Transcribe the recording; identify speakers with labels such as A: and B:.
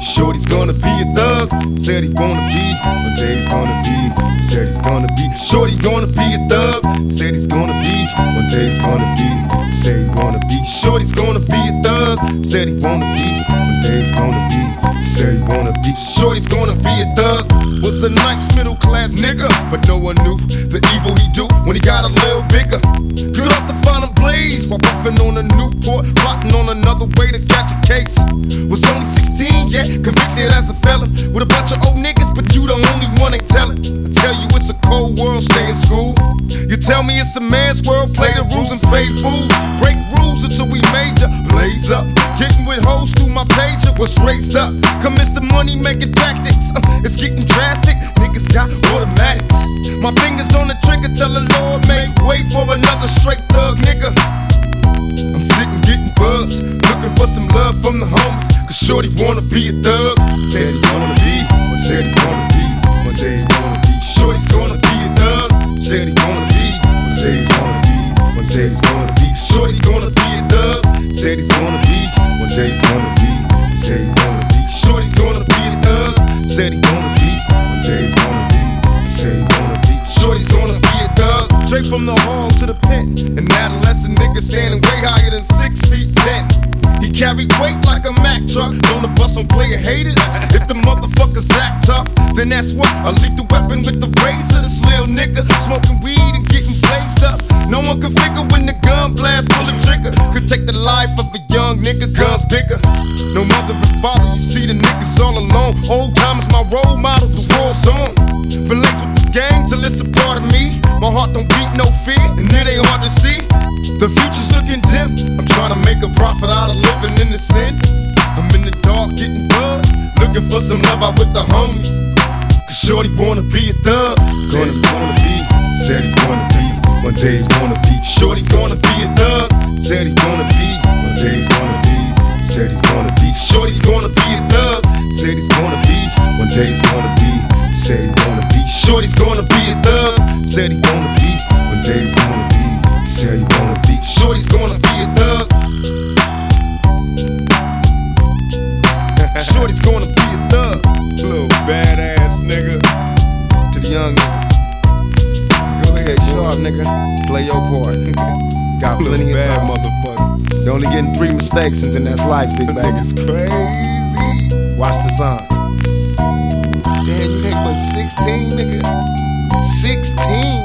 A: Shorty's gonna be a thug. Said he wanna be. One day gonna be. Said he's gonna be. Shorty's gonna be a thug. Said he's gonna be. One day gonna be. Say he wanna be. Shorty's gonna be a thug. Said he wanna be. One day gonna be. Say he wanna be. Shorty's gonna be a thug. Was a nice middle class nigga, but no one knew the evil he do when he got a little bigger. Good off the final blaze while puffing on a Newport, plotting on another way to catch a case. With a bunch of old niggas, but you the only one ain't telling. I tell you it's a cold world, stay in school. You tell me it's a man's world, play the rules and fade fool. Break rules until we major, blaze up. Getting with hoes through my pager, what's raised up? Commence the money making tactics. Uh, it's getting drastic, niggas got automatics. My fingers on the trigger, tell the Lord make way for another straight thug nigga. I'm sitting getting buzzed, looking for some love from the homies. Cause Shorty wanna be a thug. Said he wanna be, said he's gonna be, said he's gonna be. Shorty's gonna be a thug. Said he's gonna be, said he's gonna be, said he's gonna be. Shorty's gonna be a thug. Said he's gonna be, said he's gonna be, said he's gonna be. Shorty's gonna be a thug. Said he gonna be, said he's gonna be, said he gonna be. Shorty's gonna be a thug. Straight from the hall to the pen. An adolescent nigga standing way higher than six feet carried weight like a Mack truck. On the bus on player haters. If the motherfuckers act tough, then that's what a the weapon with the razor. This little nigga smoking weed and getting blazed up. No one can figure when the gun blast, pull the trigger. Could take the life of a young nigga, guns bigger. No mother and father, you see the niggas all alone. Old time is my role model, the war's on. Been laced with this game till it's a part of me. My heart don't beat no fear, and it ain't hard to see. The future's looking dim. I'm trying to make a profit out of living the sin. I'm in the dark getting buzzed, looking for some love out with the homies. Cause Shorty wanna be a thug. Gonna, gonna be, said he's gonna be. One day he's gonna be. Shorty's gonna be a thug. Said he's gonna be. One day he's gonna be. Said he's gonna be. Shorty's gonna be a thug. Said he's gonna be. One day he's gonna be. Said he wanna be. Shorty's gonna be a thug. Said he gonna be. One day he's gonna be. Said he wanna be. Shorty's Plenty of time.
B: motherfuckers.
A: They're only getting three mistakes, and then that's life, big bag.
B: It's crazy. Watch the signs. Damn, you picked but 16, nigga. 16.